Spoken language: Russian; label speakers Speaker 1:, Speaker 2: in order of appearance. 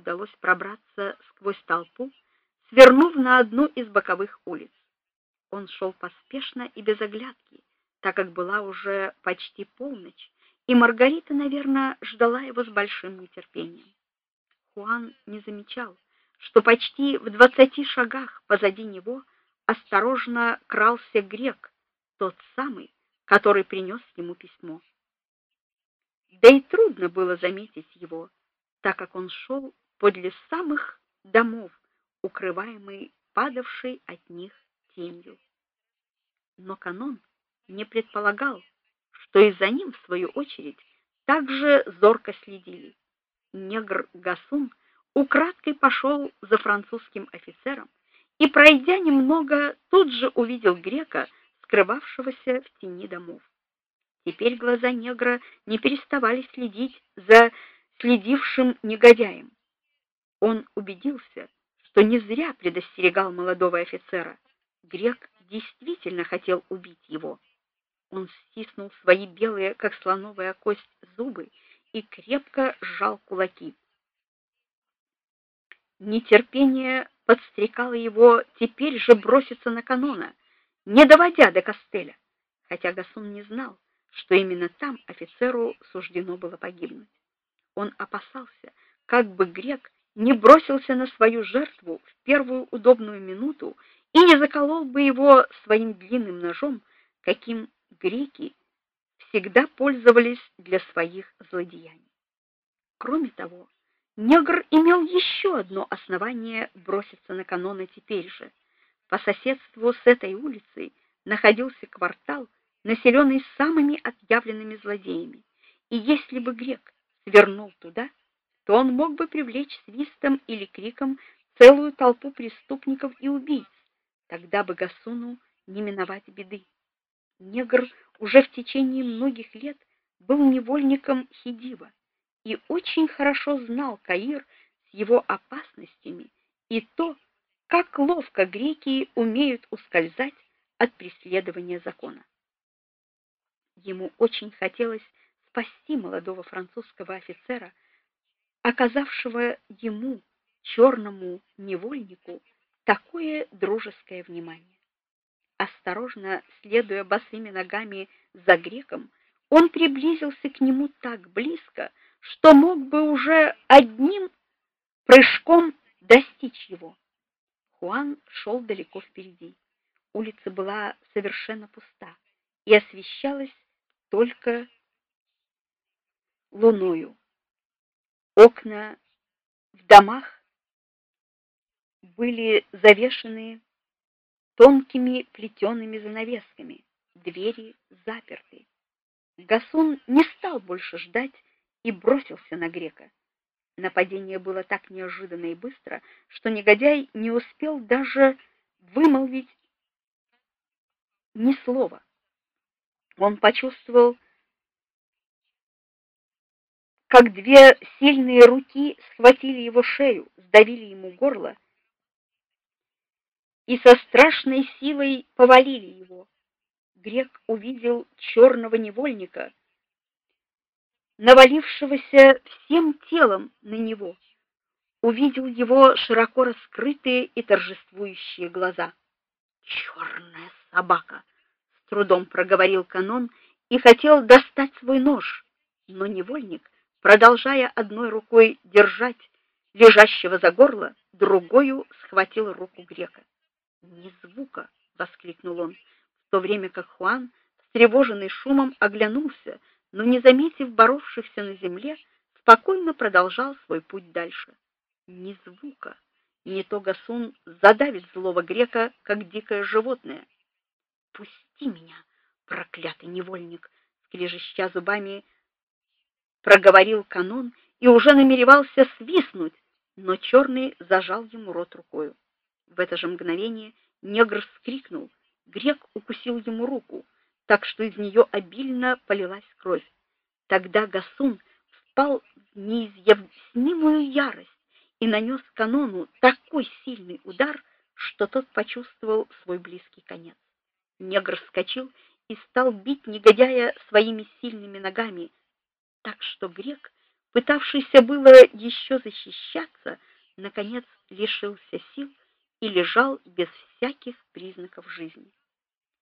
Speaker 1: удалось пробраться сквозь толпу, свернув на одну из боковых улиц. Он шел поспешно и без оглядки, так как была уже почти полночь, и Маргарита, наверное, ждала его с большим нетерпением. Хуан не замечал, что почти в двадцати шагах позади него осторожно крался грек, тот самый, который принес ему письмо. Да и трудно было заметить его, так как он шел подле самых домов, укрываемый падавшей от них тенью. Но канон не предполагал, что и за ним в свою очередь также зорко следили. Негр Гасун украдкой пошел за французским офицером и пройдя немного, тут же увидел грека, скрывавшегося в тени домов. Теперь глаза негра не переставали следить за следившим негодяем. Он убедился, что не зря предостерегал молодого офицера. Грек действительно хотел убить его. Он стиснул свои белые, как слоновая кость, зубы и крепко сжал кулаки. Нетерпение подстрекало его теперь же броситься на канона, не доводя до костеля, хотя Гасун не знал, что именно там офицеру суждено было погибнуть. Он опасался, как бы грек не бросился на свою жертву в первую удобную минуту и не заколол бы его своим длинным ножом, каким греки всегда пользовались для своих злодеяний. Кроме того, негр имел еще одно основание броситься на каноны теперь же. По соседству с этой улицей находился квартал, населенный самыми отъявленными злодеями. И если бы грек свернул туда, то он мог бы привлечь свистом или криком целую толпу преступников и убийц. Тогда бы Гасуну не миновать беды. Негр уже в течение многих лет был невольником Хидива и очень хорошо знал Каир с его опасностями и то, как ловко греки умеют ускользать от преследования закона. Ему очень хотелось спасти молодого французского офицера, оказавшего ему черному невольнику такое дружеское внимание. Осторожно следуя босыми ногами за греком, он приблизился к нему так близко, что мог бы уже одним прыжком достичь его. Хуан шел далеко впереди. Улица была совершенно пуста и освещалась только луною. Окна в домах были завешены тонкими плетеными занавесками, двери заперты. Гасун не стал больше ждать и бросился на грека. Нападение было так неожиданно и быстро, что негодяй не успел даже вымолвить ни слова. Он почувствовал, как две сильные руки схватили его шею, сдавили ему горло и со страшной силой повалили его. Грек увидел черного невольника, навалившегося всем телом на него. Увидел его широко раскрытые и торжествующие глаза. «Черная собака, с трудом проговорил канон и хотел достать свой нож, но невольник, продолжая одной рукой держать лежащего за горло, другой схватил руку грека. "Ни звука!" воскликнул он, в то время как Хуан, встревоженный шумом, оглянулся, но не заметив боровшихся на земле, спокойно продолжал свой путь дальше. Ни звука. Не то Гасун задавит злого грека, как дикое животное. "Пусти меня, проклятый невольник", скрежеща зубами, проговорил канон и уже намеревался свистнуть, но черный зажал ему рот рукой. В это же мгновение негр вскрикнул. Грек укусил ему руку, так что из нее обильно полилась кровь. Тогда Гасун впал в неизъяснимую ярость и нанес канону такой сильный удар, что тот почувствовал свой близкий конец. Негр вскочил и стал бить негодяя своими сильными ногами, так что грек пытавшийся было еще защищаться, наконец лишился сил и лежал без всяких признаков жизни.